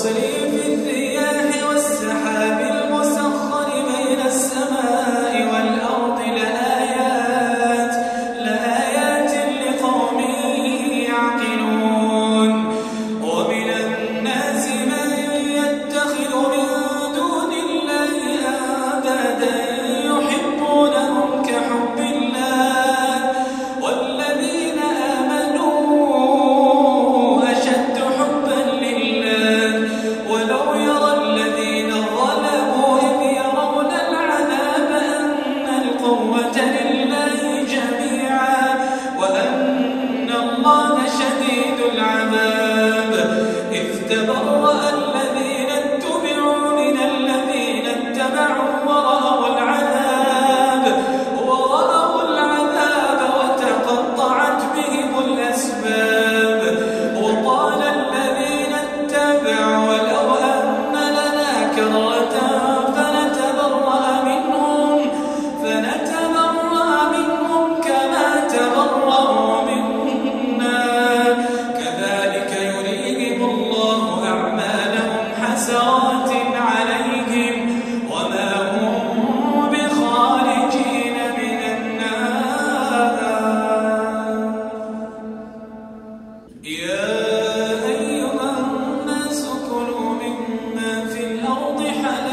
وتصريف الله شديد العذاب. إذ تبرأ Yeah,